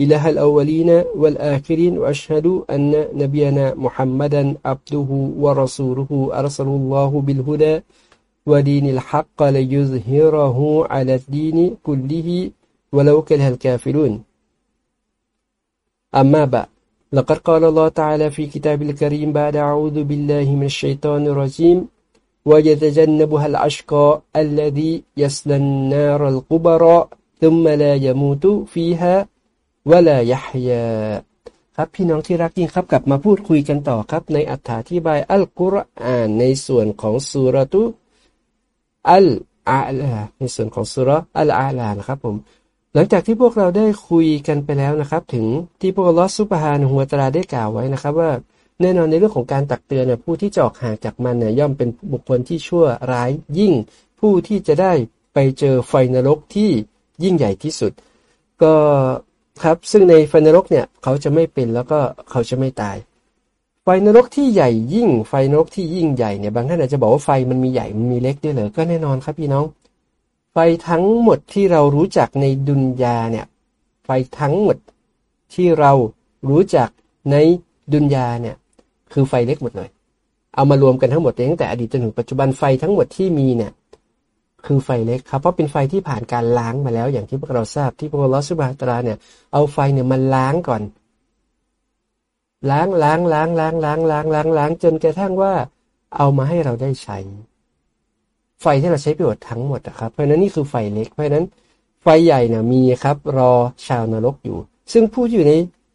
إله الأولين والآخرين وأشهد أن نبينا محمدا عبده ورسوله. أرسل الله بالهدى ودين الحق ليظهره على الدين كله ولو كره الكافرون. أما بعد لقد قال الله تعالى في كتاب الكريم بعد أعوذ بالله من الشيطان الرجيم ويتجنبها الأشقى الذي يصلى النار الكبرى ثم لا يموت فيها วะลายะฮยาครับพี่น้องที่รักยิ่งครับกลับมาพูดคุยกันต่อครับ ในอัถาธิบายอัลกุรอานในส่วนของสุรตุอัลอาลาในส่วนของสุรอัลอาลานะครับผมหลังจากที่พวกเราได้คุยกันไปแล้วนะครับ ถึงที่พวกลอสุบฮานหัวตราได้กล่าวไว้นะครับ ว่าแน่นอนในเรื่องของการตักเตือนเนี่ยผู้ที่จออกห่างจากมันเนี่ยย่อมเป็นบุคคลที่ชั่วร้ายยิ่ง ผู้ที่จะได้ไปเจอไฟนรกที่ยิ่งใหญ่ที่สุด ก็ ครับ ซึ่งในไฟนรกเนี่ยเขาจะไม่เป็นแล้วก็เขาจะไม่ตาย ไฟนรกที่ใหญ่ยิ่ง ไฟนรกที่ยิ่งใหญ่เนี่ยบางท่านอาจจะบอกว่าไฟมันมีใหญ่มันมีเล็กด้วยเหรอก็แน่นอนครับพี่น้อง ไฟทั้งหมดที่เรารู้จักในดุนยาเนี่ยไฟทั้งหมดที่เรารู้จักในดุนยาเนี่ยคือไฟเล็กหมดเลย เอามารวมกันทั้งหมดตั้งแต่อดีตจนถึงปัจจุบันไฟทั้งหมดที่มีเนี่ย คือไฟเล็กครับ เพราะเป็นไฟที่ผ่านการล้างมาแล้ว อย่างที่พวกเราทราบที่พระลอสุบาตราเนี่ยเอาไฟเนี่ยมันล้างก่อน ล้างล้างล้างล้างล้างล้างล้างล้างจนกระทั่งว่า เอามาให้เราได้ใช้ ไฟที่เราใช้ประโยชน์ทั้งหมดนะครับ เพราะนั้นนี่คือไฟเล็ก เพราะนั้น ไฟใหญ่เนี่ยมีครับ รอชาวนรกอยู่ ซึ่งผู้อยู่ใน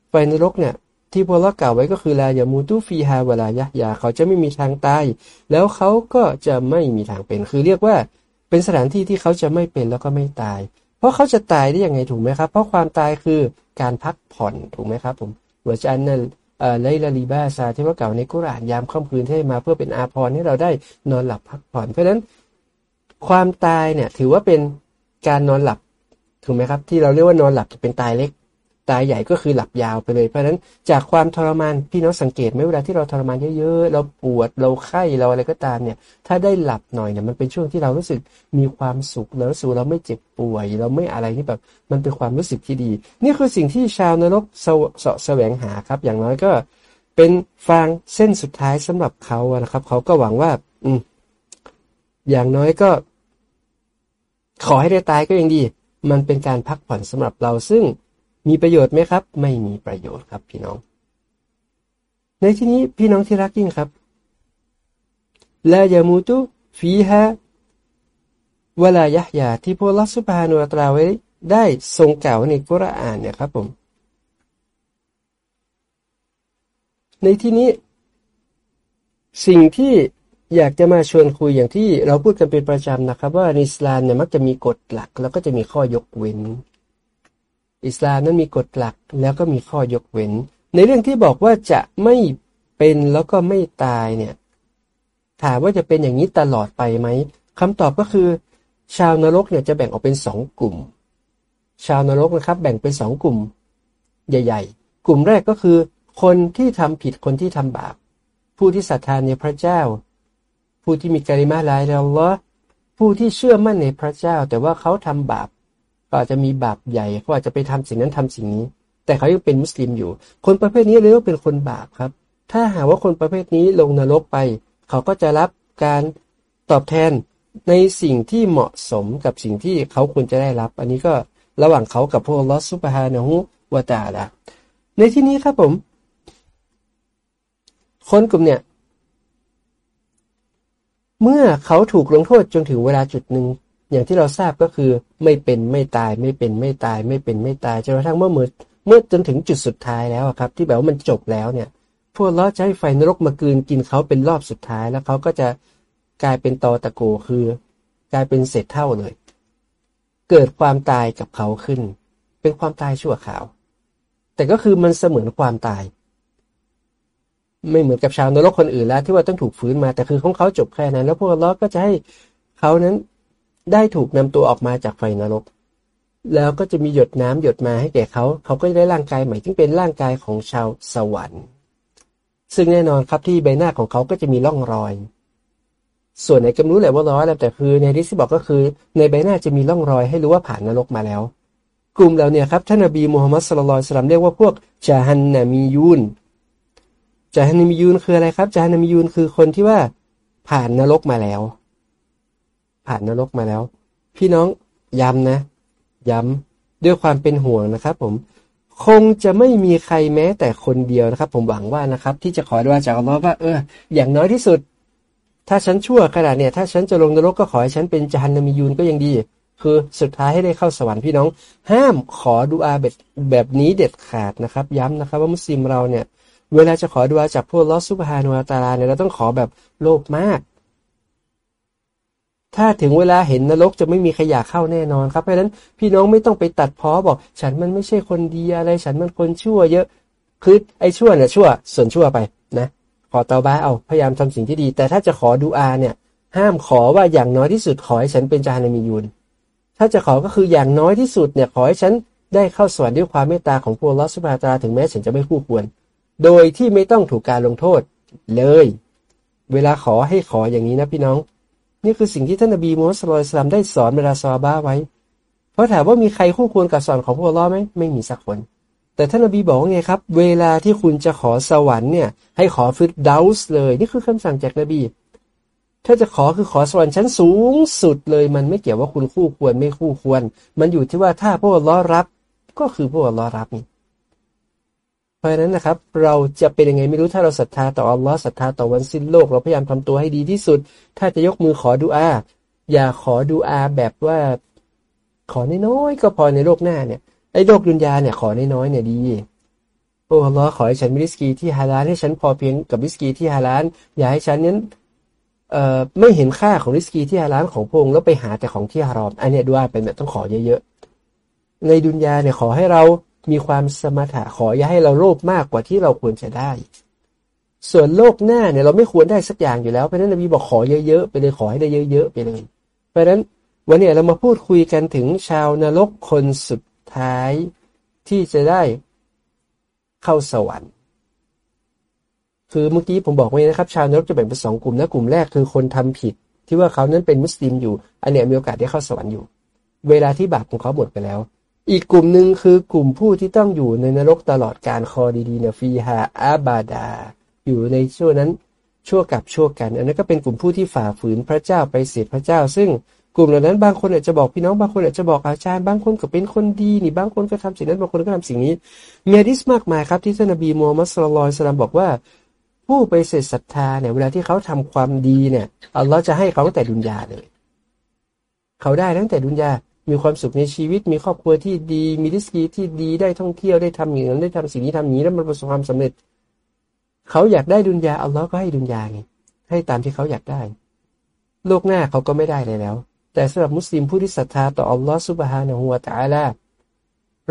ไฟนรกเนี่ยที่พวกเรากล่าวไว้ก็คือลายามูตุฟีฮาเวลายะยา เขาจะไม่มีทางตาย แล้วเขาก็จะไม่มีทางเป็น คือเรียกว่า เป็นสถานที่ที่เขาจะไม่เป็นแล้วก็ไม่ตาย เพราะเขาจะตายได้ยังไงถูกไหมครับ เพราะความตายคือการพักผ่อนถูกไหมครับผมหัวใจนั่นไลลาลีบาซาที่ว่าเก่าในกุรานยามค่ำคืนที่มาเพื่อเป็นอาพรให้เราได้นอนหลับพักผ่อน เพราะฉะนั้นความตายเนี่ยถือว่าเป็นการนอนหลับถูกไหมครับ ที่เราเรียกว่านอนหลับจะเป็นตายเล็ก ตายใหญ่ก็คือหลับยาวไปเลยเพราะฉะนั้นจากความทรมานพี่น้องสังเกตไหมเวลาที่เราทรมานเยอะๆเราปวดเราไข้เราอะไรก็ตามเนี่ย ถ้าได้หลับหน่อยเนี่ยมันเป็นช่วงที่เรารู้สึกมีความสุขแล้วรู้สึกเราไม่เจ็บป่วย เราไม่อะไรนี่แบบมันเป็นความรู้สึกที่ดี นี่คือสิ่งที่ชาวนรกเสาะแสวงหาครับ อย่างน้อยก็เป็นฟางเส้นสุดท้ายสำหรับเขานะครับ เขาก็หวังว่า อืมอย่างน้อยก็ ขอให้ได้ตายก็ยังดี มันเป็นการพักผ่อนสำหรับเราซึ่ง มีประโยชน์ไหมครับ ไม่มีประโยชน์ครับพี่น้อง ในที่นี้พี่น้องที่รักยิ่งครับลายามูตุฟีฮะเวลายะยาที่พระลัสุภานุตราไว้ได้ทรงกล่าวในกุรอานเนี่ยครับผม ในที่นี้ สิ่งที่อยากจะมาชวนคุยอย่างที่เราพูดกันเป็นประจำนะครับ ว่าในอิสลามเนี่ยมักจะมีกฎหลัก แล้วก็จะมีข้อยกเว้น อิสลามนั้นมีกฎหลักแล้วก็มีข้อยกเว้น ในเรื่องที่บอกว่าจะไม่เป็นแล้วก็ไม่ตายเนี่ยถามว่าจะเป็นอย่างนี้ตลอดไปไหมคำตอบก็คือ ชาวนรกเนี่ยจะแบ่งออกเป็นสองกลุ่ม ชาวนรกนะครับ แบ่งเป็นสองกลุ่ม ใหญ่ ๆ กลุ่มแรกก็คือ คนที่ทำผิดคนที่ทำบาป ผู้ที่ศรัทธาในพระเจ้า ผู้ที่มีการิมาลายแล้วละผู้ที่เชื่อมั่นในพระเจ้า แต่ว่าเขาทำบาป ก็อาจจะมีบาปใหญ่เขาอาจจะไปทำสิ่งนั้นทำสิ่งนี้ แต่เขายังเป็นมุสลิมอยู่ คนประเภทนี้เรียกว่าเป็นคนบาปครับ ถ้าหากว่าคนประเภทนี้ลงนรกไป เขาก็จะรับการตอบแทนในสิ่งที่เหมาะสมกับสิ่งที่เขาควรจะได้รับ อันนี้ก็ระหว่างเขากับพวกลอสุบฮานะฮุวาตาละในที่นี้ครับผม คนกลุ่มเนี่ย เมื่อเขาถูกลงโทษจนถึงเวลาจุดหนึ่งอย่างที่เราทราบก็คือ ไม่เป็นไม่ตายไม่เป็นไม่ตายไม่เป็นไม่ตายจนกระทั่งเมื่อเมื่อเมื่อจนถึงจุดสุดท้ายแล้วครับ ที่แบบว่ามันจบแล้วเนี่ย พวกล้อจะให้ไฟนรกมากืนกินเขาเป็นรอบสุดท้ายแล้วเขาก็จะกลายเป็นตอตะโกคือ กลายเป็นเศษเท่าเลย เกิดความตายกับเขาขึ้น เป็นความตายชั่วข่าว แต่ก็คือมันเสมือนความตาย ไม่เหมือนกับชาวนรกคนอื่นแล้ว ที่ว่าต้องถูกฝืนมาแต่คือของเขาจบแค่นั้น แล้วพวกเราก็จะให้เขานั้น ได้ถูกนำตัวออกมาจากไฟนรก แล้วก็จะมีหยดน้ำหยดมาให้แก่เขา เขาก็จะได้ร่างกายใหม่ที่เป็นร่างกายของชาวสวรรค์ ซึ่งแน่นอนครับที่ใบหน้าของเขาก็จะมีร่องรอย ส่วนไหนก็รู้แหละว่าร้อยแล้วแต่คือในที่บอกก็คือ ในใบหน้าจะมีร่องรอยให้รู้ว่าผ่านนรกมาแล้ว กลุ่มเหล่านี้ครับท่านนบีมูฮัมมัดสุลลัลสลัมเรียกว่าพวกจาฮันนามียูนจาฮันนามียูนคืออะไรครับจาฮันนามียูนคือคนที่ว่าผ่านนรกมาแล้ว ผ่านนรกมาแล้ว พี่น้องย้ำนะ ย้ำด้วยความเป็นห่วงนะครับ ผม คงจะไม่มีใครแม้แต่คนเดียวนะครับ ผมหวังว่านะครับ ที่จะขอดวาจากอัลลอฮ์ว่าเอออย่างน้อยที่สุด ถ้าฉันชั่วขนาดเนี่ย ถ้าฉันจะลงนรกก็ขอให้ฉันเป็นจาฮันนามียูนก็ยังดี คือสุดท้ายให้ได้เข้าสวรรค์พี่น้อง ห้ามขอดุอาแบบแบบนี้เด็ดขาดนะครับ ย้ำนะครับ ว่ามุสลิมเราเนี่ย เวลาจะขอดุอาจากพวกลอสุบฮานุอาตาลาเนี่ยเราต้องขอแบบโลภมาก ถ้าถึงเวลาเห็นนรกจะไม่มีขยะเข้าแน่นอนครับเพราะฉะนั้นพี่น้องไม่ต้องไปตัดพ้อบอก ฉันมันไม่ใช่คนดีอะไร ฉันมันคนชั่วเยอะ คือไอ้ชั่วเนี่ยชั่ว ส่วนชั่วไปนะ ขอเตาบ้าเอาพยายามทำสิ่งที่ดี แต่ถ้าจะขอดูอาเนี่ย ห้ามขอว่าอย่างน้อยที่สุดขอให้ฉันเป็นจานามียุนถ้าจะขอก็คืออย่างน้อยที่สุดเนี่ยขอให้ฉันได้เข้าสวรรค์ด้วยความเมตตาของพระลอสุภาตาถึงแม้ฉันจะไม่คู่ควร โดยที่ไม่ต้องถูกการลงโทษเลย เวลาขอให้ขออย่างนี้นะพี่น้อง นี่คือสิ่งที่ท่านนบีมูฮัมมัดสุลตัลได้สอนเวลาซอบ้าไว้ เพราะถามว่ามีใครคู่ควรกับสอนของพวกเราไหมไม่มีสักคน แต่ท่านนบีบอกไงครับ เวลาที่คุณจะขอสวรรค์เนี่ย ให้ขอฟิดดาวส์เลย นี่คือคำสั่งจากนบี ถ้าจะขอคือขอสวรรค์ชั้นสูงสุดเลย มันไม่เกี่ยวว่าคุณคู่ควรไม่คู่ควร มันอยู่ที่ว่าถ้าพวกเรารับก็คือพวกเรารับนี่ เพราะฉะนั้นนะครับ เราจะเป็นยังไงไม่รู้ถ้าเราศรัทธาต่ออัลลอฮ์ศรัทธาต่อวันสิ้นโลก เราพยายามทำตัวให้ดีที่สุด ถ้าจะยกมือขอดูอา อย่าขอดูอาแบบว่า ขอน้อยๆก็พอในโลกหน้าเนี่ยไอ้โลกดุนยาเนี่ยขอน้อยๆเนี่ยดีโอ้อัลลอฮ์ขอให้ฉันมีริสกีที่ฮาลาลให้ฉันพอเพียงกับริสกีที่ฮาลาลอย่าให้ฉันนั้นเอ่อไม่เห็นค่าของริสกีที่ฮาลาลของพงแล้วไปหาแต่ของที่ฮารอมอันนี้ดูอาเป็นแบบต้องขอเยอะๆในดุนยาเนี่ยขอให้เรา มีความสมถะขออย่าให้เราโลภมากกว่าที่เราควรจะได้ ส่วนโลกหน้าเนี่ยเราไม่ควรได้สักอย่างอยู่แล้ว เพราะนั้นนบีบอกขอเยอะๆไปเลยขอให้ได้เยอะๆไปเลย เพราะนั้นวันนี้เรามาพูดคุยกันถึงชาวนรกคนสุดท้ายที่จะได้เข้าสวรรค์ คือเมื่อกี้ผมบอกไว้นะครับ ชาวนรกจะแบ่งเป็นสองกลุ่มนะกลุ่มแรกคือคนทำผิด ที่ว่าเขานั้นเป็นมุสลิมอยู่ อันเนี้ยมีโอกาสได้เข้าสวรรค์อยู่ เวลาที่บาปของเขาหมดไปแล้ว อีกกลุ่มหนึ่งคือกลุ่มผู้ที่ต้องอยู่ในนรกตลอดการคอดีๆนะฟีฮาอาบาดา อยู่ในช่วงนั้นชั่วกับชั่วกัน อันนั้นก็เป็นกลุ่มผู้ที่ฝ่าฝืนพระเจ้าไปเสียพระเจ้า ซึ่งกลุ่มเหล่านั้นบางคนอาจจะบอกพี่น้องบางคนอาจจะบอกอาจารย์บางคนก็เป็นคนดีนี่บางคนก็ทำสิ่งนั้นบางคนก็ทำสิ่งนี้มีดิสมากมายครับที่ท่านนบีมูฮัมมัดสุลลัลสลามบอกว่า ผู้ไปเสร็จศรัทธาเนี่ยเวลาที่เขาทำความดีเนี่ยอัลลอฮ์จะให้เขาตั้งแต่ดุนยาเลย เขาได้ตั้งแต่ดุนยา มีความสุขในชีวิต มีครอบครัวที่ดี มีดิสกีที่ดีได้ท่องเที่ยวได้ทำอย่างนั้นได้ทำสิ่งนี้ทำนี้แล้วมันประสบความสำเร็จ เขาอยากได้ดุนยาอัลลอฮ์ก็ให้ดุนยาไงให้ตามที่เขาอยากได้ โลกหน้าเขาก็ไม่ได้เลยแล้ว แต่สำหรับมุสลิมผู้ที่ศรัทธาต่ออัลลอฮ์ซุบฮานะฮูวาตาลา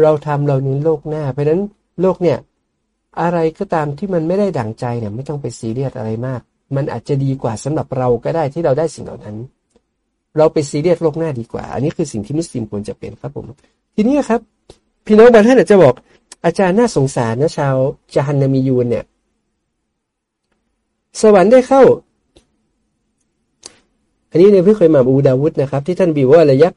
เราทำเรานี้โลกหน้า เพราะนั้นโลกเนี่ยอะไรก็ตามที่มันไม่ได้ดั่งใจเนี่ยไม่ต้องไปซีเรียสอะไรมาก มันอาจจะดีกว่าสำหรับเราก็ได้ที่เราได้สิ่งเหล่านั้น เราไปซีเรียสโลกหน้าดีกว่า อันนี้คือสิ่งที่มุสลิมควรจะเป็นครับผม ทีนี้ครับ พี่น้องบางท่านอาจจะบอก อาจารย์น่าสงสารนะชาวจาฮันนามียูนเนี่ย สวรรค์ได้เข้า อันนี้ในพี่เคยมาบูดาวุฒนะครับ ที่ท่านบีว่าระยัก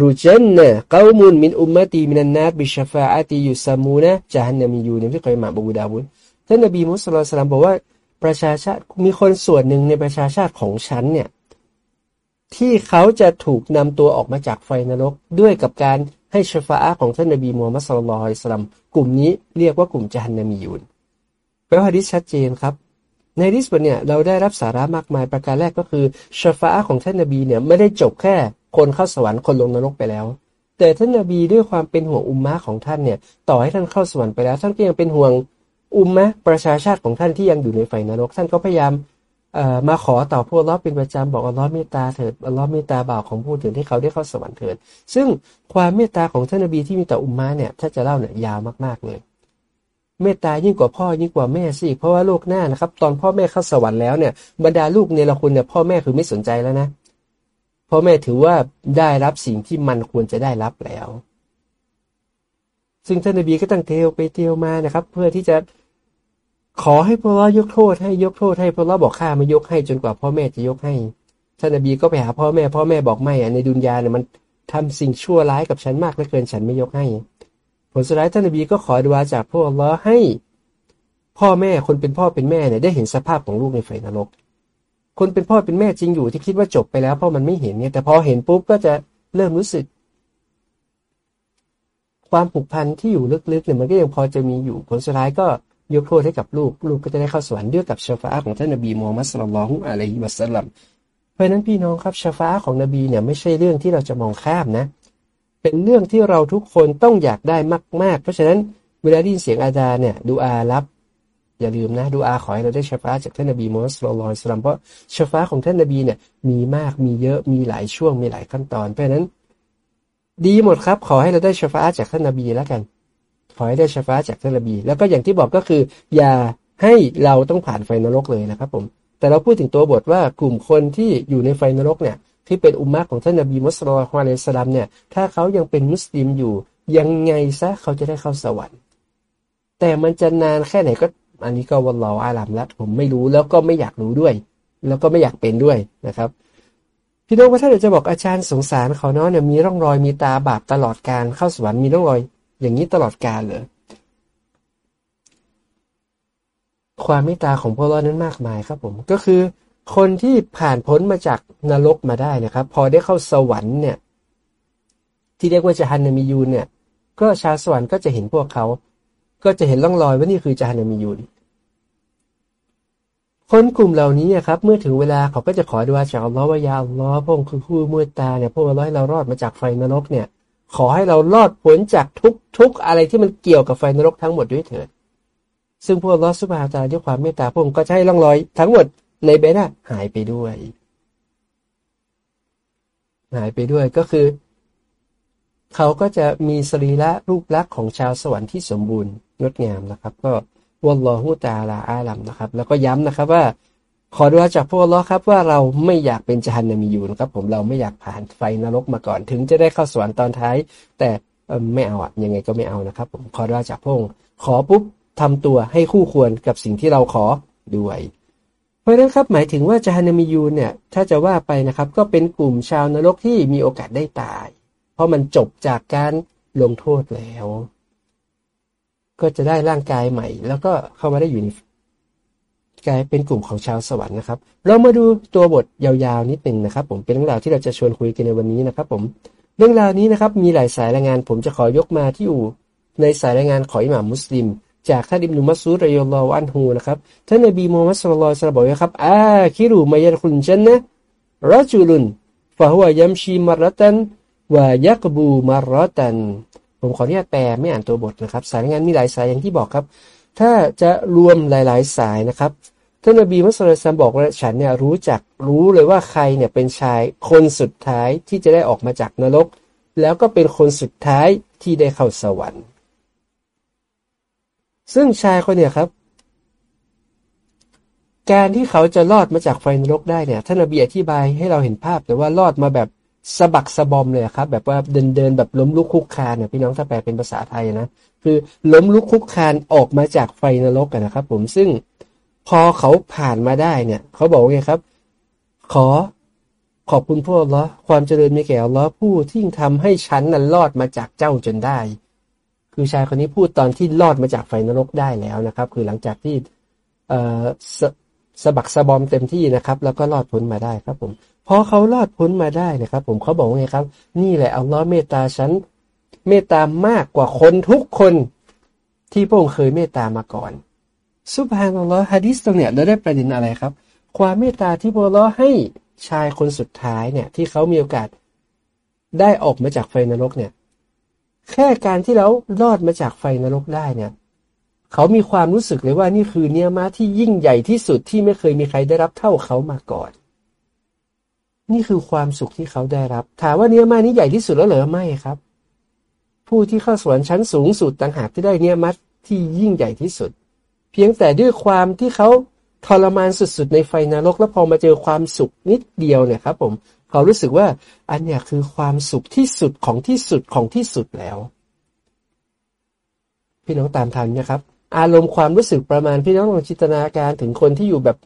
รูจันนะกามุนมินอุมมตีมินันนาบิชฟาอาติยุสามูนะจาฮันนามียูนพี่เคยมาบูดาวุฒท่านนบีมุสลิมบอกว่าประชาชาติมีคนส่วนหนึ่งในประชาชาติของฉันเนี่ย ที่เขาจะถูกนำตัวออกมาจากไฟนรก ด้วยกับการให้ชฟาอาของท่านนบีมูฮัมมัดสุลลัลฮสลัมกลุ่มนี้เรียกว่ากลุ่มจัฮันนามียูนแปลว่าฮะดิษชัดเจนครับในดิสบทเนี่ยเราได้รับสาระมากมายประการแรกก็คือชฟาอาของท่านนบีเนี่ยไม่ได้จบแค่คนเข้าสวรรค์คนลงนรกไปแล้ว แต่ท่านนบีด้วยความเป็นห่วงอุมมะของท่านเนี่ยต่อให้ท่านเข้าสวรรค์ไปแล้ว ท่านก็ยังเป็นห่วงอุมมะประชาชาติของท่านที่ยังอยู่ในไฟนรก ท่านก็พยายาม มาขอต่อพวกล้อเป็นประจำบอกอัลลอฮ์เมตตาเถิดอัลลอฮ์เมตตาบ่าวของผู้ถึงที่เขาได้เข้าสวรรค์เถิด ซึ่งความเมตตาของท่านนบีที่มีต่ออุมมาเนี่ยถ้าจะเล่าเนี่ยยาวมากๆเลยเมตตายิ่งกว่าพ่อยิ่งกว่าแม่สิเพราะว่าโลกหน้านะครับ ตอนพ่อแม่เข้าสวรรค์แล้วเนี่ยบรรดาลูกเนรคุณเนี่ยพ่อแม่คือไม่สนใจแล้วนะพ่อแม่ถือว่าได้รับสิ่งที่มันควรจะได้รับแล้ว ซึ่งท่านนบีก็ตั้งเทวไปเทวมานะครับ เพื่อที่จะ ขอให้พระยกโทษให้ยกโทษให้พระบอกข้าไม่ยกให้จนกว่าพ่อแม่จะยกให้ท่านนบีก็ไปหาพ่อแม่ พ่อแม่บอกไม่อะในดุนยาเนี่ยมันทำสิ่งชั่วร้ายกับฉันมากเหลือเกินฉันไม่ยกให้ ผลสุดท้ายท่านนบีก็ขอดุอาจากพวกอัลลอฮ์ให้ พ่อแม่คนเป็นพ่อเป็นแม่เนี่ยได้เห็นสภาพของลูกในไฟนรก คนเป็นพ่อเป็นแม่จริงอยู่ที่คิดว่าจบไปแล้วเพราะมันไม่เห็นเนี่ยแต่พอเห็นปุ๊บก็จะเริ่มรู้สึก ความผูกพันที่อยู่ลึกๆเนี่ยมันก็ยังพอจะมีอยู่ผลสุดท้ายก็ ยกโทษให้กับลูก ลูกก็จะได้เข้าสวรรค์ด้วยกับชาฟาของท่านนบีมูฮัมมัดสุลลัลฮุอะลัยฮิวะสัลลัมเพราะนั้นพี่น้องครับชาฟาของนบีเนี่ยไม่ใช่เรื่องที่เราจะมองข้ามนะ เป็นเรื่องที่เราทุกคนต้องอยากได้มาก ๆ เพราะฉะนั้นเวลาได้ยินเสียงอาจารย์เนี่ยดูอารับ อย่าลืมนะดูอาขอให้เราได้ชฟาจากท่านนบีมูฮัมมัดสุลลัลสลัมเพราะชฟาของท่านนบีเนี่ยมีมากมีเยอะมีหลายช่วงมีหลายขั้นตอน เพราะฉะนั้น ดีหมดครับ ขอให้เราได้ชฟาจากท่านนบีแล้วกัน ขอให้ได้ชฟาจากท่านนบี แล้วก็อย่างที่บอกก็คือ อย่าให้เราต้องผ่านไฟนรกเลยนะครับผมแต่เราพูดถึงตัวบทว่ากลุ่มคนที่อยู่ในไฟนรกเนี่ยที่เป็นอุมมะของท่านนบีมุสลิมฮะเลสลัมเนี่ยถ้าเขายังเป็นมุสลิมอยู่ ยังไงซะเขาจะได้เข้าสวรรค์ แต่มันจะนานแค่ไหนก็อันนี้ก็วันรออาลัมล้วผมไม่รู้แล้วก็ไม่อยากรู้ด้วย แล้วก็ไม่อยากเป็นด้วยนะครับพี่น้องว่าถ้าเดี๋ยวจะบอกอาจารย์สงสารเขาเนาะเนี่ยมีร่องรอยมีตาบาปตลอดการเข้าสวรรค์มีร่องรอย อย่างนี้ตลอดการเลยความเมตตาของพวกเรานั้นมากมายครับผมก็คือคนที่ผ่านพ้นมาจากนรกมาได้นะครับ พอได้เข้าสวรรค์เนี่ย ที่เรียกว่าจฮันนามิยูนเนี่ย ก็ชาวสวรรค์ก็จะเห็นพวกเขา ก็จะเห็นร่องรอยว่านี่คือจฮันนามิยูนคนกลุ่มเหล่านี้นครับ เมื่อถึงเวลาเขาก็จะขอดูอาจากอัลลอฮ์ว่ายาอัลลอฮ์พงคือคู่มือตาเนี่ยพวกเราให้เรารอดมาจากไฟนรกเนี่ย ขอให้เรารอดพ้นจากทุกทุกอะไรที่มันเกี่ยวกับไฟนรกทั้งหมดด้วยเถิด ซึ่งพวกลอสุบาตาด้วยความเมตตาพงก็จะให้ร่องรอยทั้งหมดในเบน่ะหายไปด้วย หายไปด้วยก็คือ เขาก็จะมีสรีระรูปลักษณ์ของชาวสวรรค์ที่สมบูรณ์งดงามนะครับ ก็วัลลอฮุตาลาอาลัมนะครับ แล้วก็ย้ำนะครับว่า ขอดูอาจากพวกล้อครับว่าเราไม่อยากเป็นจฮันนามีอยู่นะครับ ผมเราไม่อยากผ่านไฟนรกมาก่อน ถึงจะได้เข้าสวรรค์ตอนท้าย แต่ไม่เอาอะยังไงก็ไม่เอานะครับ ผมขอดูอาจากพงขอปุ๊บทำตัวให้คู่ควรกับสิ่งที่เราขอด้วย เพราะนั้นครับหมายถึงว่าจาฮานามิยูเนี่ย ถ้าจะว่าไปนะครับ ก็เป็นกลุ่มชาวนรกที่มีโอกาสได้ตาย เพราะมันจบจากการลงโทษแล้ว ก็จะได้ร่างกายใหม่ แล้วก็เข้ามาได้อยู่ใน กลายเป็นกลุ่มของชาวสวรรค์นะครับ เรามาดูตัวบทยาวๆนิดหนึ่งนะครับ ผมเป็นเรื่องราวที่เราจะชวนคุยกันในวันนี้นะครับ ผมเรื่องราวนี้นะครับมีหลายสายรายงาน ผมจะขอยกมาที่อยู่ในสายรายงานของอิหม่ามมุสลิม จากท่านอิบนุมัสซูดรยลลอวันฮูนะครับท่านนบีมูฮัมมัดสุลลัลสลบอกว่าครับอาคิรุมายันคุนจันนะรัจุลุนฟะฮวยัมชีมารตันวายักบูมารตันผมขออนุญาตแปลไม่อ่านตัวบทนะครับ สายงานมีหลายสายอย่างที่บอกครับ ถ้าจะรวมหลาย ๆ สายนะครับ ท่านนบีมุสลิมบอกว่าฉันเนี่ยรู้จักรู้เลยว่าใครเนี่ยเป็นชายคนสุดท้ายที่จะได้ออกมาจากนรก แล้วก็เป็นคนสุดท้ายที่ได้เข้าสวรรค์ ซึ่งชายคนเนี่ยครับ การที่เขาจะรอดมาจากไฟนรกได้เนี่ยท่านอบีอธิบายให้เราเห็นภาพแต่ว่ารอดมาแบบสะบักสะบอมเลยครับ แบบว่าเดินเดินแบบล้มลุกคุกคานเนี่ยพี่น้องถ้าแปลเป็นภาษาไทยนะคือล้มลุกคุกคานออกมาจากไฟนรกกันนะครับ ผมซึ่ง พอเขาผ่านมาได้เนี่ย เขาบอกว่าไงครับ ขอขอบคุณพวกเราความเจริญมีแก่เราผู้ที่ทำให้ฉันนั้นรอดมาจากเจ้าจนได้ คือชายคนนี้พูดตอนที่รอดมาจากไฟนรกได้แล้วนะครับ คือหลังจากที่สสบักสะบอมเต็มที่นะครับ แล้วก็รอดพ้นมาได้ครับผมพอเขารอดพ้นมาได้นะครับ ผมเขาบอกว่าไงครับ นี่แหละอัลลอฮ์เมตตาฉันเมตตามากกว่าคนทุกคนที่พระองค์เคยเมตตามาก่อน สุบฮานัลลอฮ์ฮะดิษตรงเนี้ยเราได้ประเด็นอะไรครับ ความเมตตาที่พระองค์ให้ชายคนสุดท้ายเนี่ย ที่เขามีโอกาสได้ออกมาจากไฟนรกเนี่ย แค่การที่เรารอดมาจากไฟนรกได้เนี่ย เขามีความรู้สึกเลยว่านี่คือเนื้อมาที่ยิ่งใหญ่ที่สุดที่ไม่เคยมีใครได้รับเท่าเขามาก่อน นี่คือความสุขที่เขาได้รับ ถามว่าเนื้อมานี้ใหญ่ที่สุดแล้วเหรอไม่ครับ ผู้ที่เข้าสวรรค์ชั้นสูงสุดต่างหากที่ได้เนื้อมัดที่ยิ่งใหญ่ที่สุด เพียงแต่ด้วยความที่เขาทรมานสุดๆในไฟนรก แล้วพอมาเจอความสุขนิดเดียวเนี่ยครับ ผมเขารู้สึกว่าอันเนี้ยคือความสุขที่สุดของที่สุดของที่สุดแล้ว พี่น้องตามทันนะครับ อารมณ์ความรู้สึกประมาณพี่น้องลองจินตนาการถึงคนที่อยู่แบบ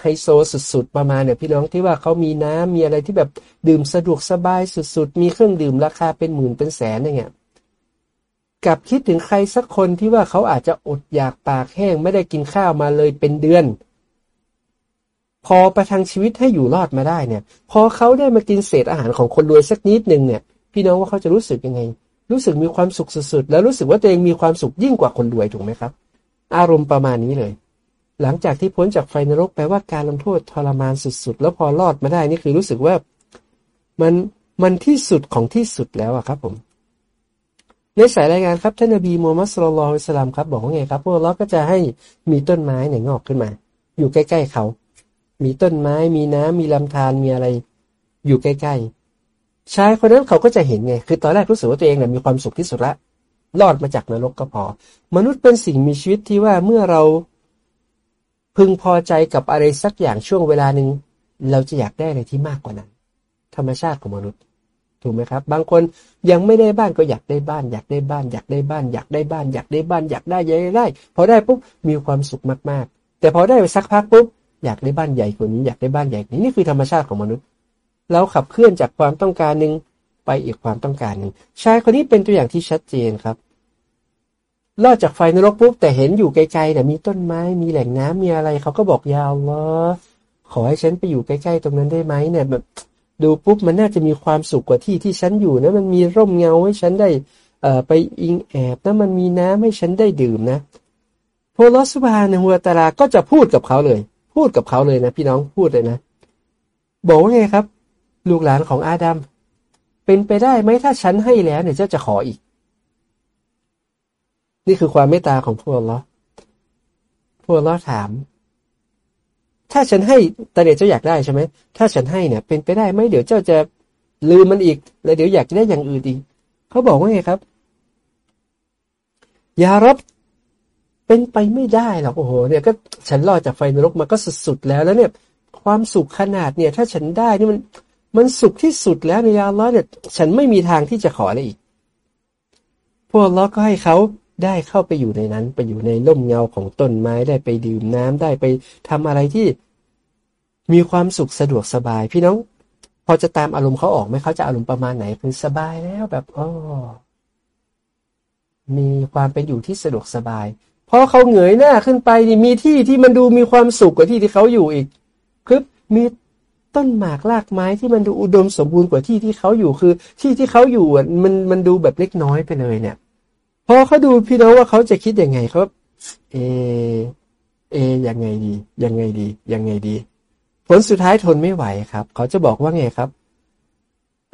ไฮโซสุดๆ ประมาณเนี่ยพี่น้องที่ว่าเขามีน้ำมีอะไรที่แบบดื่มสะดวกสบายสุดๆ มีเครื่องดื่มราคาเป็นหมื่นเป็นแสนอย่างเงี้ย กับคิดถึงใครสักคนที่ว่าเขาอาจจะอดอยากปากแห้งไม่ได้กินข้าวมาเลยเป็นเดือน พอประทังชีวิตให้อยู่รอดมาได้เนี่ย พอเขาได้มากินเศษอาหารของคนรวยสักนิดหนึ่งเนี่ย พี่น้องว่าเขาจะรู้สึกยังไง รู้สึกมีความสุขสุดๆ แล้วรู้สึกว่าตัวเองมีความสุขยิ่งกว่าคนรวยถูกไหมครับ อารมณ์ประมาณนี้เลย หลังจากที่พ้นจากไฟนรกแปลว่าการลงโทษทรมานสุดๆ แล้วพอรอดมาได้นี่คือรู้สึกว่ามันมันที่สุดของที่สุดแล้วอะครับผม ในสายรายงานครับท่านนบีมูฮัมมัดสุลลัลสลามครับบอกว่าไงครับพวกเราก็จะให้มีต้นไม้เนี่ยงอกขึ้นมา อยู่ใกล้ๆเขา มีต้นไม้มีน้ำมีลำธารมีอะไร อยู่ใกล้ๆชายคนนั้นเขาก็จะเห็นไง คือตอนแรกรู้สึกว่าตัวเองเนี่ยมีความสุขที่สุดละรอดมาจากนรกก็พอ มนุษย์เป็นสิ่งมีชีวิตที่ว่าเมื่อเราพึงพอใจกับอะไรสักอย่างช่วงเวลาหนึ่งเราจะอยากได้อะไรที่มากกว่านั้น ธรรมชาติของมนุษย์ ถูกไหมครับ บางคนยังไม่ได้บ้านก็อยากได้บ้าน อยากได้บ้าน อยากได้บ้าน อยากได้บ้าน อยากได้บ้านอยากได้ใหญ่ได้พอได้ปุ๊บมีความสุขมากๆ แต่พอได้ไปสักพักปุ๊บอยากได้บ้านใหญ่กว่านี้อยากได้บ้านใหญ่นี้นี่คือธรรมชาติของมนุษย์ เราขับเคลื่อนจากความต้องการหนึ่งไปอีกความต้องการหนึ่งชายคนนี้เป็นตัวอย่างที่ชัดเจนครับลอดจากไฟนรกปุ๊บแต่เห็นอยู่ไกลๆเนี่ยมีต้นไม้มีแหล่งน้ำมีอะไรเขาก็บอกยาวล้อขอให้ฉันไปอยู่ใกล้ๆ ตรงนั้นได้ไหมเนี่ยแบบ ดูปุ๊บมันน่าจะมีความสุขกว่าที่ที่ฉันอยู่นะ มันมีร่มเงาให้ฉันได้เอ่อไปอิงแอบนะมันมีน้ำให้ฉันได้ดื่มนะพลอสบานหัวตาราก็จะพูดกับเขาเลย พูดกับเขาเลยนะ พี่น้องพูดเลยนะ บอกว่าไงครับ ลูกหลานของอาดัมเป็นไปได้ไหมถ้าฉันให้แล้วเนี่ยเจ้าจะขออีก นี่คือความเมตตาของพวกเราพวกเราถาม ถ้าฉันให้ต่เดียเจ้าอยากได้ใช่ไหมถ้าฉันให้เนี่ย เป็นไปได้ไหมเดี๋ยวเจ้าจะลืมมันอีก แล้วเดี๋ยวอยากได้อย่างอื่นอีกเขาบอกว่าไงครับยารับเป็นไปไม่ได้หรอกโอ้โหเนี่ยก็ฉันรอดจากไฟนรกมาก็สุดๆแล้วแล้วเนี่ย ความสุขขนาดเนี่ย ถ้าฉันได้นี่มันมันสุขที่สุดแล้วในยาล้อเนี่ย ฉันไม่มีทางที่จะขออะไรอีก พวกล้อก็ให้เขา ได้เข้าไปอยู่ในนั้น ไปอยู่ในร่มเงาของต้นไม้ได้ไปดื่มน้ำได้ไปทำอะไรที่ มีความสุขสะดวกสบาย พี่น้อง พอจะตามอารมณ์เขาออกไหมเขาจะอารมณ์ประมาณไหนคือสบายแล้วแบบอ๋อมีความเป็นอยู่ที่สะดวกสบายพอเขาเหงยหน้าขึ้นไปนี่มีที่ที่มันดูมีความสุขกว่าที่ที่เขาอยู่อีกคือมีต้นหมากรากไม้ที่มันดูอุดมสมบูรณ์กว่าที่ที่เขาอยู่คือ ที่ที่เขาอยู่มันมันดูแบบเล็กน้อยไปเลยเนี่ย อเขาดูพี่น้องว่าเขาจะคิดยังไงเขาเอ เอยังไงดี ยังไงดี ยังไงดี ผลสุดท้ายทนไม่ไหวครับ เขาจะบอกว่าไงครับ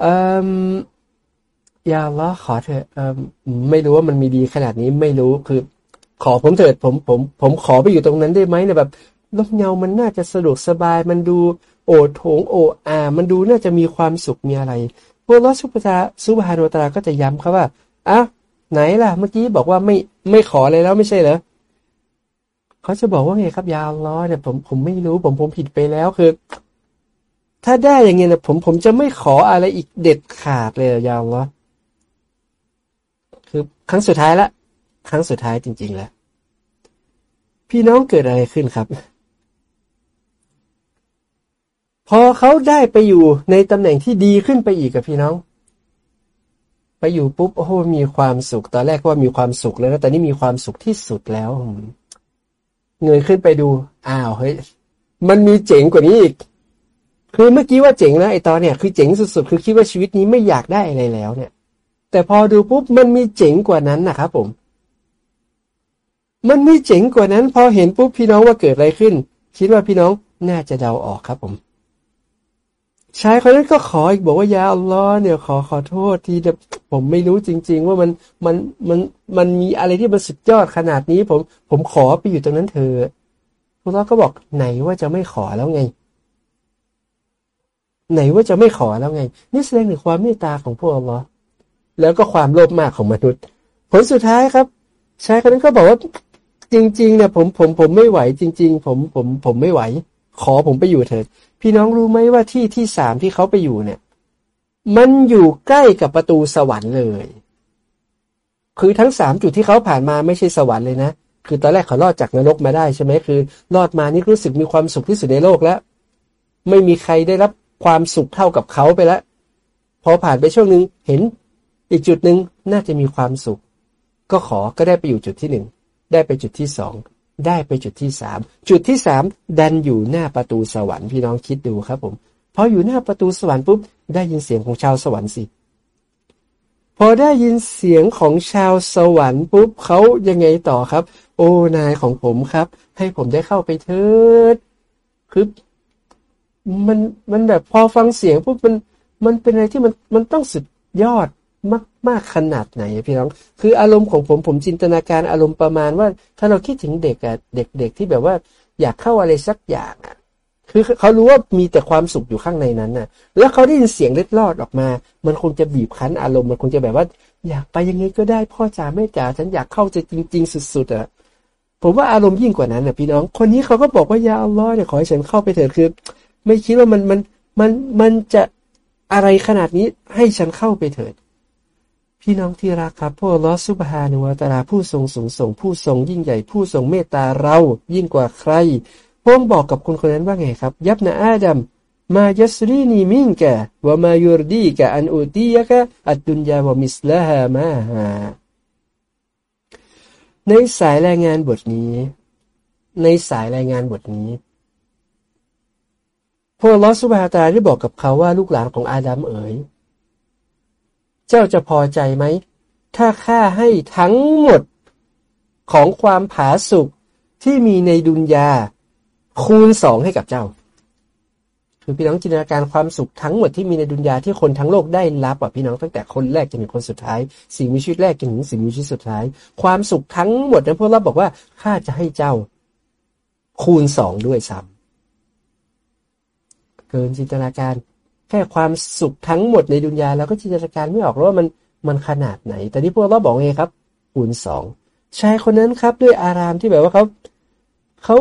เอ่มยาล้อขอเถอะเอ่มไม่รู้ว่ามันมีดีขนาดนี้ไม่รู้คือ ขอผมเถิดผมผม ผมขอไปอยู่ตรงนั้นได้ไหมเนี่ยแบบลมเงามันน่าจะสะดวกสบาย มันดูโอโถงโออามันดูน่าจะมีความสุขมีอะไรพวกลอสุภาสุภาโนตราก็จะย้ำครับว่าอะ ไหนล่ะ เมื่อกี้บอกว่าไม่ไม่ขอเลยแล้วไม่ใช่เหรอเขาจะบอกว่าไงครับยาวล้อเนี่ยผมผมไม่รู้ผมผมผิดไปแล้วคือ ถ้าได้อย่างเงี้ยนะผมผมจะไม่ขออะไรอีกเด็ดขาดเลยยาวล้อคือครั้งสุดท้ายละ ครั้งสุดท้ายจริง ๆ แล้ว พี่น้องเกิดอะไรขึ้นครับ พอเขาได้ไปอยู่ในตำแหน่งที่ดีขึ้นไปอีกกับพี่น้อง ไปอยู่ปุ๊บโอ้โหมีความสุข ตอนแรกว่ามีความสุขแล้วแต่นี่มีความสุขที่สุดแล้วเงยขึ้นไปดูอ้าวเฮ้ยมันมีเจ๋งกว่านี้อีก คือเมื่อกี้ว่าเจ๋งนะไอตอนเนี่ยคือเจ๋งสุดๆ คือคิดว่าชีวิตนี้ไม่อยากได้อะไรแล้วเนี่ย แต่พอดูปุ๊บมันมีเจ๋งกว่านั้นนะครับผม มันมีเจ๋งกว่านั้น พอเห็นปุ๊บพี่น้องว่าเกิดอะไรขึ้น คิดว่าพี่น้องน่าจะเดาออกครับผม ชายคนนั้นก็ขออีกบอกว่ายาอัลลอฮ์เนี่ยขอขอโทษทีแต่ผมไม่รู้จริง ๆ ว่ามันมันมันมันมีอะไรที่มันสุดยอดขนาดนี้ผมผมขอไปอยู่ตรงนั้นเถอะพวกเราก็บอกไหนว่าจะไม่ขอแล้วไง ไหนว่าจะไม่ขอแล้วไง นี่แสดงถึงความเมตตาของพวกอัลลอฮ์แล้วก็ความโลภมากของมนุษย์ ผลสุดท้ายครับชายคนนั้นก็บอกว่าจริงๆเนี่ยผมผมผมไม่ไหวจริง ๆ ผมผมผมไม่ไหว ขอผมไปอยู่เถิด พี่น้องรู้ไหมว่าที่ที่สามที่เขาไปอยู่เนี่ย มันอยู่ใกล้กับประตูสวรรค์เลย คือทั้งสามจุดที่เขาผ่านมาไม่ใช่สวรรค์เลยนะ คือตอนแรกเขารอดจากนรกมาได้ใช่ไหมคือ รอดมานี่รู้สึกมีความสุขที่สุดในโลกแล้ว ไม่มีใครได้รับความสุขเท่ากับเขาไปแล้ว พอผ่านไปช่วงหนึ่งเห็นอีกจุดหนึ่งน่าจะมีความสุข ก็ขอก็ได้ไปอยู่จุดที่หนึ่งได้ไปจุดที่สอง ได้ไปจุดที่สามจุดที่สามดันอยู่หน้าประตูสวรรค์พี่น้องคิดดูครับผมพออยู่หน้าประตูสวรรค์ปุ๊บได้ยินเสียงของชาวสวรรค์สิพอได้ยินเสียงของชาวสวรรค์ปุ๊บเขายังไงต่อครับ โอ้นายของผมครับ ให้ผมได้เข้าไปเถิดคือมันมันแบบพอฟังเสียงปุ๊บมันมันเป็นอะไรที่มันมันต้องสุดยอด มากขนาดไหนพี่น้อง คืออารมณ์ของผมผมจินตนาการอารมณ์ประมาณว่า ถ้าเราคิดถึงเด็กอะเด็ก ๆ ที่แบบว่า อยากเข้าอะไรสักอย่างอะคือเขารู้ว่ามีแต่ความสุขอยู่ข้างในนั้นน่ะ แล้วเขาได้ยินเสียงเล็ดลอดออกมา มันคงจะบีบคั้นอารมณ์ มันคงจะแบบว่า อยากไปยังไงก็ได้พ่อจ๋าแม่จ๋าฉันอยากเข้าใจจริง ๆ สุดๆอะ ผมว่าอารมณ์ยิ่งกว่านั้นน่ะพี่น้อง คนนี้เขาก็บอกว่ายาอัลลอฮ์เนี่ยขอให้ฉันเข้าไปเถิดคือ ไม่คิดว่ามันมันมันมันจะอะไรขนาดนี้ให้ฉันเข้าไปเถิด พี่น้องที่รักครับพระลอสุบฮานุวาตาลาผู้ทรงสูงส่งผู้ทรงยิ่งใหญ่ผู้ทรงเมตตาเรายิ่งกว่าใครพระองค์บอกกับคนคนนั้นว่าไงครับ ยับนาอาดัมมายัสรีนีมินกะวะมายูรดีกะอันอุตียะกะอัดดุนยาวมิสลาฮามาฮาในสายรายงานบทนี้ ในสายรายงานบทนี้พระลอสุบฮาตาได้บอกกับเขาว่าลูกหลานของอาดัมเอ๋ย เจ้าจะพอใจไหม ถ้าข้าให้ทั้งหมดของความผาสุกที่มีในดุนยา คูณสองให้กับเจ้า คือพี่น้องจินตนาการความสุขทั้งหมดที่มีในดุนยาที่คนทั้งโลกได้รับอะพี่น้องตั้งแต่คนแรกจนถึงคนสุดท้าย สิ่งมีชีวิตแรกจนถึงสิ่งมีชีวิตสุดท้าย ความสุขทั้งหมดนั้นพวกเราบอกว่าข้าจะให้เจ้า คูณสองด้วยซ้ำเกินจินตนาการ แค่ความสุขทั้งหมดในดุนยาเราก็จินตนาการไม่ออกว่ามันมันขนาดไหน แต่ที่พวกเราบอกไงครับคูณสองชายคนนั้นครับ ด้วยอารามที่แบบว่าเขาเขา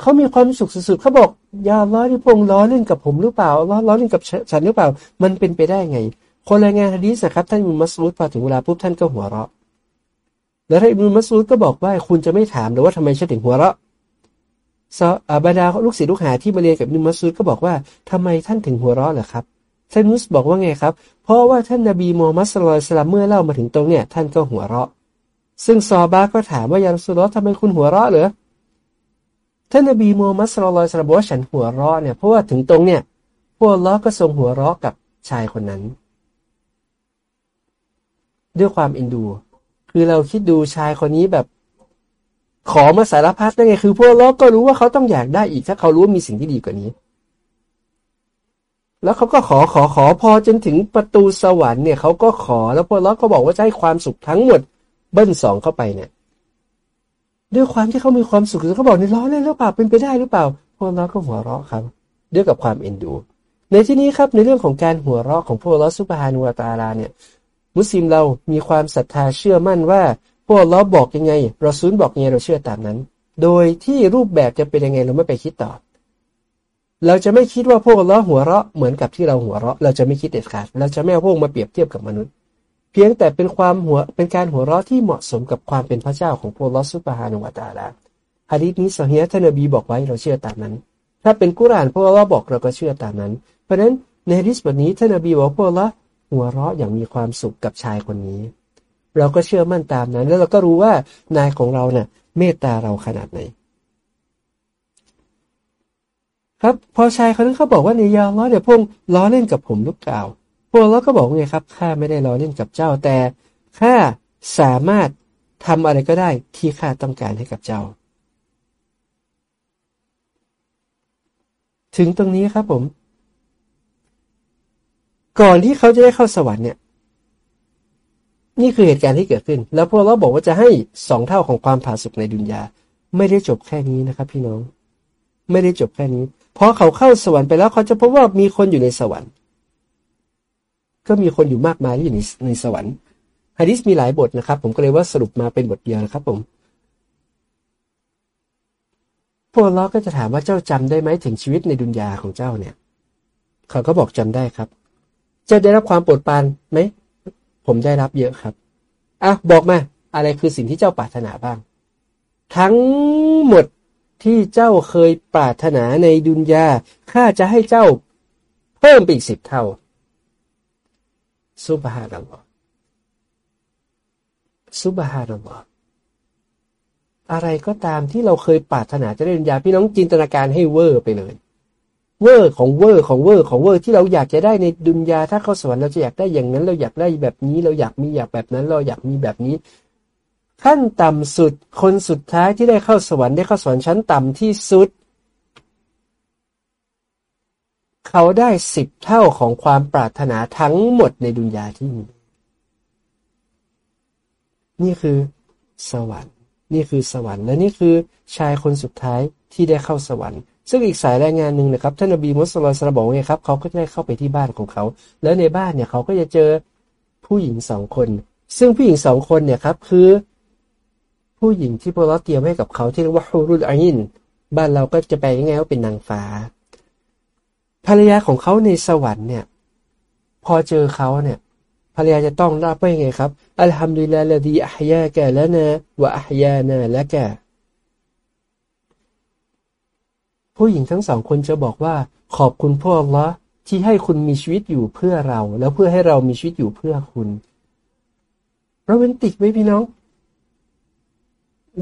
เขามีความสุขสุดๆเขาบอกยาล้อที่พงล้อเล่นกับผมหรือเปล่าล้อล้อเล่นกับฉันหรือเปล่า มันเป็นไปได้ไง คนรายงานฮะดีสครับท่านอิมุมัสลุดพอถึงเวลาปุ๊บท่านก็หัวเราะ แล้วท่านอิมุมัสลุดก็บอกว่าคุณจะไม่ถามหรือว่าทำไมฉันถึงหัวเราะ ซอบาดาลูกศิษย์ลูกหาที่มาเรียนกับอิมุมัสลุดก็บอกว่าทำไมท่านถึงหัวเราะเหรอครับท่านมุสบอกว่าไงครับ เพราะว่าท่านนบีมูฮัมมัดสุลตัลลัมเมื่อเล่ามาถึงตรงเนี่ยท่านก็หัวเราะ ซึ่งซอบาก็ถามว่ายาสุลทำไมคุณหัวเราะเหรอท่านนบีมูฮัมมัดสุลลัลสลบอกว่าฉันหัวเราะเนี่ยเพราะว่าถึงตรงเนี่ยพวกล้อก็ทรงหัวเราะกับชายคนนั้น ด้วยความอินดู คือเราคิดดูชายคนนี้แบบ ขอมาสารพัดได้ไงคือ พวกล้อก็รู้ว่าเขาต้องอยากได้อีกถ้าเขารู้ว่ามีสิ่งที่ดีกว่านี้ แล้วเขาก็ขอขอขอพอจนถึงประตูสวรรค์เนี่ยเขาก็ขอแล้วพวกล้อก็บอกว่าจะให้ความสุขทั้งหมดเบิ้ลสองเข้าไปเนี่ย ด้วยความที่เขามีความสุขเขาบอกในล้อเล่นหรือเปล่าเป็นไปได้หรือเปล่าพวกเราก็หัวเราะครับ ด้วยกับความเอ็นดู ในที่นี้ครับในเรื่องของการหัวเราะของพวกเราสุภานุวตาลาเนี่ย มุสลิมเรามีความศรัทธาเชื่อมั่นว่า พวกเราบอกยังไงเราซุนบอกยังไงเราเชื่อตามนั้น โดยที่รูปแบบจะเป็นยังไงเราไม่ไปคิดต่อ เราจะไม่คิดว่าพวกเราหัวเราะเหมือนกับที่เราหัวเราะ เราจะไม่คิดเด็ดขาดเราจะไม่เอาพวกมาเปรียบเทียบกับมนุษย์ เพียงแต่เป็นความหัวเป็นการหัวเราะที่เหมาะสมกับความเป็นพระเจ้าของพระลอสุบฮานุวาตาลาฮะดีษนี้สเฮียท่านนบีบอกไว้เราเชื่อตามนั้น ถ้าเป็นกุรานพระลอบอกเราก็เชื่อตามนั้น เพราะฉะนั้นในฮะดีษบทนี้ท่านนบีบอกพระลอหัวเราะอย่างมีความสุขกับชายคนนี้ เราก็เชื่อมั่นตามนั้น แล้วเราก็รู้ว่านายของเราเนี่ยเมตตาเราขนาดไหน ครับพอชายคนนั้นเขาบอกว่าในยาล้อเดี๋ยวพงล้อเล่นกับผมหรือเปล่าพวกเราก็บอกไงครับข้าไม่ได้รอเล่นกับเจ้าแต่ข้าสามารถทำอะไรก็ได้ที่ข้าต้องการให้กับเจ้า ถึงตรงนี้ครับผม ก่อนที่เขาจะได้เข้าสวรรค์เนี่ย นี่คือเหตุการณ์ที่เกิดขึ้น แล้วพวกเราบอกว่าจะให้สองเท่าของความผาสุกในดุนยา ไม่ได้จบแค่นี้นะครับ พี่น้อง ไม่ได้จบแค่นี้พอเขาเข้าสวรรค์ไปแล้วเขาจะพบว่ามีคนอยู่ในสวรรค์ ก็มีคนอยู่มากมายที่อยู่ในในสวรรค์ฮะดิษมีหลายบทนะครับ ผมก็เลยว่าสรุปมาเป็นบทเดียวนะครับ ผมพวกล้อก็จะถามว่าเจ้าจำได้ไหมถึงชีวิตในดุนยาของเจ้าเนี่ย เขาก็บอกจำได้ครับ เจ้าได้รับความโปรดปรานไหม ผมได้รับเยอะครับอะบอกมา อะไรคือสิ่งที่เจ้าปรารถนาบ้าง ทั้งหมดที่เจ้าเคยปรารถนาในดุนยาข้าจะให้เจ้าเพิ่มไปอีกสิบเท่าซุบฮานัลลอฮ์سبحان اللهอะไรก็ตามที่เราเคยปรารถนาจะได้ดุนยาพี่น้องจินตนาการให้เวอร์ไปเลย เวอร์ของเวอร์ของเวอร์ของเวอร์ที่เราอยากจะได้ในดุนยาถ้าเข้าสวรรค์เราจะอยากได้อย่างนั้น เราอยากได้แบบนี้เราอยากมีอยากแบบนั้น เราอยากมีแบบนี้ ขั้นต่ำสุดคนสุดท้ายที่ได้เข้าสวรรค์ได้เข้าสวรรค์ชั้นต่ำที่สุด เขาได้สิบเท่าของความปรารถนาทั้งหมดในดุนยาที่มีนี่คือสวรรค์ นี่คือสวรรค์และนี่คือชายคนสุดท้ายที่ได้เข้าสวรรค์ ซึ่งอีกสายรายงานหนึ่งนะครับท่านอบีมุสลิมบอกไงครับเขาก็ได้เข้าไปที่บ้านของเขา แล้วในบ้านเนี่ยเขาก็จะเจอผู้หญิงสองคน ซึ่งผู้หญิงสองคนเนี่ยครับคือ ผู้หญิงที่พวกเราเตรียมให้กับเขาที่เรียกว่าฮูรุลอินบ้านเราก็จะแปลง่ายๆว่าเป็นนางฟ้า ภรรยาของเขาในสวรรค์เนี่ย พอเจอเขาเนี่ยภรรยาจะต้องรับว่ายังไงครับอัลฮัมดุลิลลาฮ์ลดีอัฮยาแกและนะวะอัฮยานะและแก ผู้หญิงทั้งสองคนจะบอกว่าขอบคุณพ่อละที่ให้คุณมีชีวิตอยู่เพื่อเรา แล้วเพื่อให้เรามีชีวิตอยู่เพื่อคุณโรแมนติกไหมพี่น้อง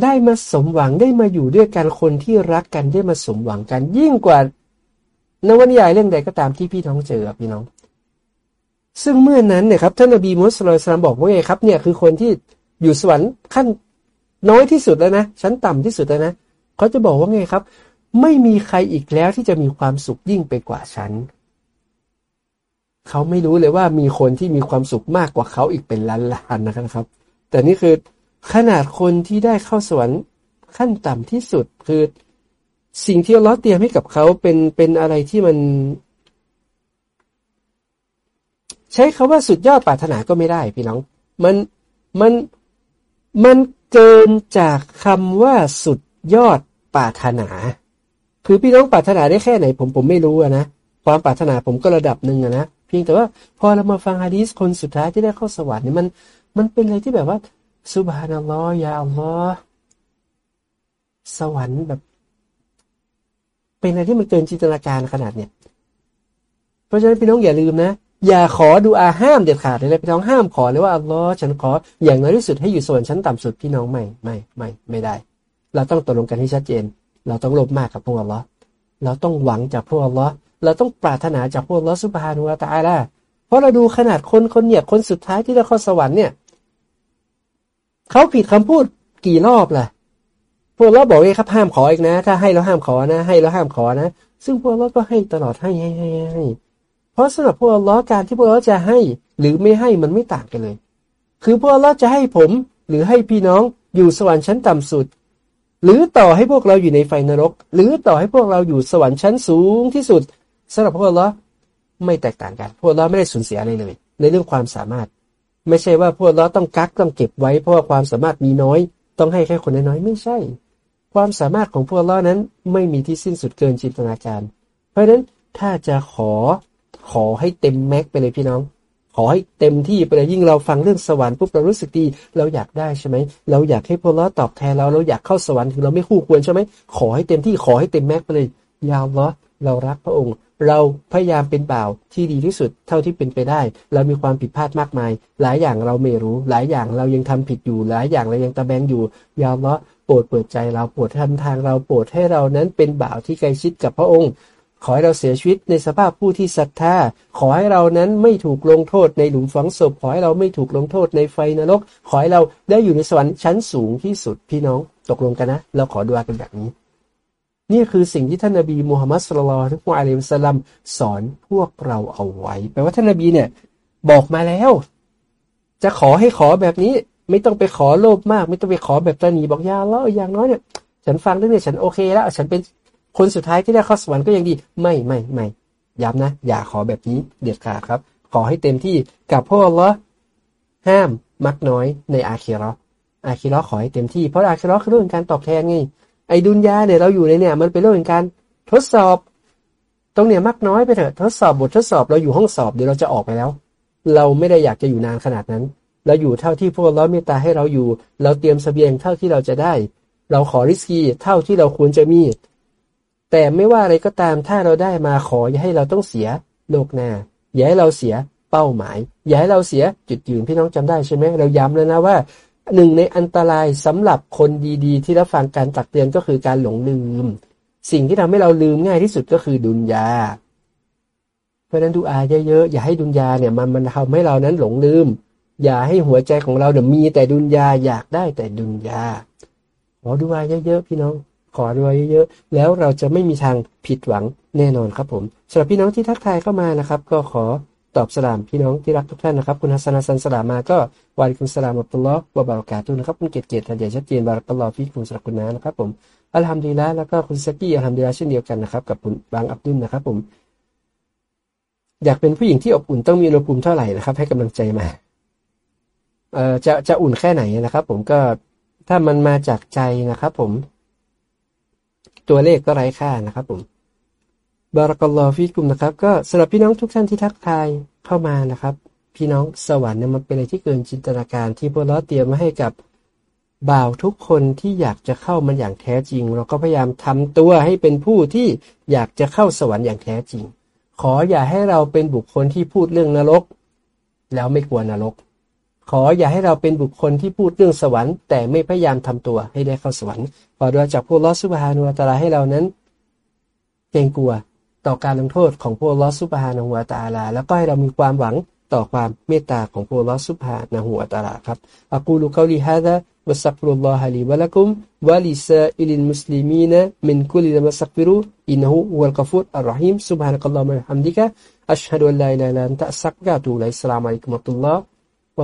ได้มาสมหวังได้มาอยู่ด้วยกันคนที่รักกันได้มาสมหวังกันยิ่งกว่านวนิยายเรื่องใดก็ตามที่พี่น้องเจอพี่น้อง ซึ่งเมื่อนั้นเนี่ยครับท่านอบีมุสลิมบอกว่าไงครับ เนี่ยคือคนที่อยู่สวรรค์ขั้นน้อยที่สุดแล้วนะชั้นต่ำที่สุดแล้วนะเขาจะบอกว่าไงครับ ไม่มีใครอีกแล้วที่จะมีความสุขยิ่งไปกว่าฉัน เขาไม่รู้เลยว่ามีคนที่มีความสุขมากกว่าเขาอีกเป็นล้านล้านนะครับ แต่นี่คือขนาดคนที่ได้เข้าสวรรค์ขั้นต่ำที่สุดคือสิ่งที่เราเตรียมให้กับเขาเป็นเป็นอะไรที่มัน ใช้คาว่าสุดยอดปรารถนาก็ไม่ได้พี่น้อง มันมันมันเกินจากคำว่าสุดยอดปรารถนา คือพี่น้องปรารถนาได้แค่ไหน ผมผมไม่รู้นะความปรารถนาผมก็ระดับหนึ่งนะเพียงแต่ว่าพอเรามาฟังฮะดีสคนสุดท้ายที่ได้เข้าสวรรค์เนี่ยมัน มันเป็นอะไรที่แบบว่าสุบฮานัลลอฮ์ยาอัลลอฮ์สวรรค์แบบ เป็นอะไรที่มันเกินจินตนาการขนาดเนี้ยเพราะฉะนั้นพี่น้องอย่าลืมนะ อย่าขอดูอาห้ามเด็ดขาดเลยพี่น้องห้ามขอเลยว่าอัลลอฮ์ฉันขออย่างน้อยที่สุดให้อยู่ส่วนชั้นต่ำสุดพี่น้องไม่ไม่ไม่ไม่ได้ เราต้องตกลงกันให้ชัดเจน เราต้องลบมากกับพวกอัลลอฮ์เราต้องหวังจากพวกอัลลอฮ์เราต้องปรารถนาจากพวกอัลลอฮ์สุบฮานุวาตาละเพราะเราดูขนาดคนคนเนี่ยคนสุดท้ายที่ได้เข้าสวรรค์เนี่ยเขาผิดคำพูดกี่รอบล่ะ พวกเราบอกเองครับห้ามขออีกนะ ถ้าให้เราห้ามขอนะ ให้เราห้ามขอนะ ซึ่งพวกเราก็ให้ตลอดให้ให้ให้ให้เพราะสำหรับพวกเราการที่พวกเราจะให้ หรือไม่ให้มันไม่ต่างกันเลย คือพวกเราจะให้ผมหรือให้พี่น้องอยู่สวรรค์ชั้นต่ำสุด หรือต่อให้พวกเราอยู่ในไฟนรก หรือต่อให้พวกเราอยู่สวรรค์ชั้นสูงที่สุดสำหรับพวกเราไม่แตกต่างกัน พวกเราไม่ได้สูญเสียอะไรเลย ในเรื่องความสามารถ ไม่ใช่ว่าพวกเราต้องกักต้องเก็บไว้ เพราะว่าความสามารถมีน้อย ต้องให้แค่คนน้อยไม่ใช่ ความสามารถของพวกเรานั้นไม่มีที่สิ้นสุดเกินจินตนาการ เพราะฉะนั้นถ้าจะขอขอให้เต็มแม็กไปเลยพี่น้อง ขอให้เต็มที่ไปเลยยิ่งเราฟังเรื่องสวรรค์ปุ๊บเรารู้สึกดี เราอยากได้ใช่ไหมเราอยากให้พวกเราตอบแทนเราเราอยากเข้าสวรรค์ถึงเราไม่คู่ควรใช่ไหมขอให้เต็มที่ขอให้เต็มแม็กไปเลยยาวล้อเรารักพระองค์ เราพยายามเป็นบ่าวที่ดีที่สุดเท่าที่เป็นไปได้ เรามีความผิดพลาดมากมาย หลายอย่างเราไม่รู้ หลายอย่างเรายังทำผิดอยู่ หลายอย่างเรายังตะแบงอยู่ ยาวละโปรดเปิดใจเราโปรดทำทางเราโปรดให้เรานั้นเป็นบ่าวที่ใกล้ชิดกับพระองค์ ขอให้เราเสียชีวิตในสภาพผู้ที่ศรัทธา ขอให้เรานั้นไม่ถูกลงโทษในหลุมฝังศพ ขอให้เราไม่ถูกลงโทษในไฟนรก ขอให้เราได้อยู่ในสวรรค์ชั้นสูงที่สุดพี่น้องตกลงกันนะ เราขอดูอากันแบบนี้ นี่คือสิ่งที่ท่านนบีมูฮัมมัดสุลลัลทุกวะอะลัยฮิสลัมสอนพวกเราเอาไว้ แปลว่าท่านนบีเนี่ยบอกมาแล้ว จะขอให้ขอแบบนี้ ไม่ต้องไปขอโลภมาก ไม่ต้องไปขอแบบตนีบอกยาแล้วอย่างน้อยเนี่ยฉันฟังเรื่องนี้ฉันโอเคแล้ว ฉันเป็น คนสุดท้ายที่ได้เข้าสวรรค์ก็ยังดีไม่ไม่ไม่ย้ำนะ อย่าขอแบบนี้เด็ดขาดครับ ขอให้เต็มที่กับพ่อละห้ามมักน้อยในอาคีรออาคีรอขอให้เต็มที่เพราะอาคีรอคือเรื่องการตอบแทนไงไอ้ดุนยาเนี่ยเราอยู่ในเนี่ยมันเป็นเรื่องการทดสอบ ตรงเนี่ยมักน้อยไปเถอะทดสอบบททดสอบเราอยู่ห้องสอบเดี๋ยวเราจะออกไปแล้ว เราไม่ได้อยากจะอยู่นานขนาดนั้น เราอยู่เท่าที่พวกเราเมตตาให้เราอยู่ เราเตรียมสเสบียงเท่าที่เราจะได้ เราขอริสกีเท่าที่เราควรจะมี แต่ไม่ว่าอะไรก็ตามถ้าเราได้มาขออย่าให้เราต้องเสียโลกหน้า อย่าให้เราเสียเป้าหมาย อย่าให้เราเสียจุดยืนพี่น้องจำได้ใช่ไหมเราย้ำแล้วนะว่าหนึ่งในอันตรายสำหรับคนดีๆ ที่รับฟังการตักเตือนก็คือการหลงลืม สิ่งที่ทำให้เราลืมง่ายที่สุดก็คือดุนยา เพราะนั้นดูอาเยอะๆอย่าให้ดุนยาเนี่ยมันมันทำให้เรานั้นหลงลืม อย่าให้หัวใจของเราเนี่ยมีแต่ดุนยาอยากได้แต่ดุนยาขอดูอาเยอะๆพี่น้อง ขอดูอาเยอะๆแล้วเราจะไม่มีทางผิดหวังแน่นอนครับผมสำหรับพี่น้องที่ทักทายเข้ามานะครับ ก็ขอตอบสลามพี่น้องที่รักทุกท่านนะครับ คุณฮัสซันฮัสซันสลามมาก็วาริคุมสลามอับตุลลอฮ์วะบารกาตุนะครับคุณเกตเกตทันใหญ่ชัดเจนบารักัลลอฮ์ฟีคุณสลักคุณนานะครับผมอัลฮัมดุลิลละแล้วก็คุณสกี้อัลฮัมดุลิลละเช่นเดียวกันนะครับกับคุณบางอับดุลนะครับผมอยากเป็นผู้หญิงที่อบอุ่นต้องมีอุณหภูมิเท่าไหร่นะครับ ให้กำลังใจมาเอ่อจะจะอุ่นแค่ไหนนะครับ ผมก็ถ้ามันมาจากใจนะครับ ผม ตัวเลขก็ไร้ค่านะครับผมบารักัลลอฟิกุมนะครับ ก็สำหรับพี่น้องทุกท่านที่ทักทายเข้ามานะครับ พี่น้องสวรรค์เนี่ยมันเป็นอะไรที่เกินจินตนาการที่พวกเราเตรียมมาให้กับบ่าวทุกคนที่อยากจะเข้ามันอย่างแท้จริง เราก็พยายามทำตัวให้เป็นผู้ที่อยากจะเข้าสวรรค์อย่างแท้จริง ขออย่าให้เราเป็นบุคคลที่พูดเรื่องนรก แล้วไม่กลัวนรก ขออย่าให้เราเป็นบุคคลที่พูดเรื่องสวรรค์แต่ไม่พยายามทำตัวให้ได้เข้าสวรรค์ขอด้วยจากพระอัลลอฮ์ سبحانه وتعالىให้เรานั้นเกรงกลัวต่อการลงโทษของพระอัลลอฮ์ سبحانه وتعالىแล้วก็ให้เรามีความหวังต่อความเมตตาของพระอัลลอฮ์ سبحانه وتعالىครับأقول قولي هذا وأستغفر الله لي ولكم ولسائر المسلمين من كل ذنب فاستغفروه إنه هو الغفور الرحيم سبحانك اللهم وبحمدكอัชฮะดุอัลลาอิลาอิลลันตะสักกะตูไลสลามอะลัยกุมุตุลลอฮ์ ว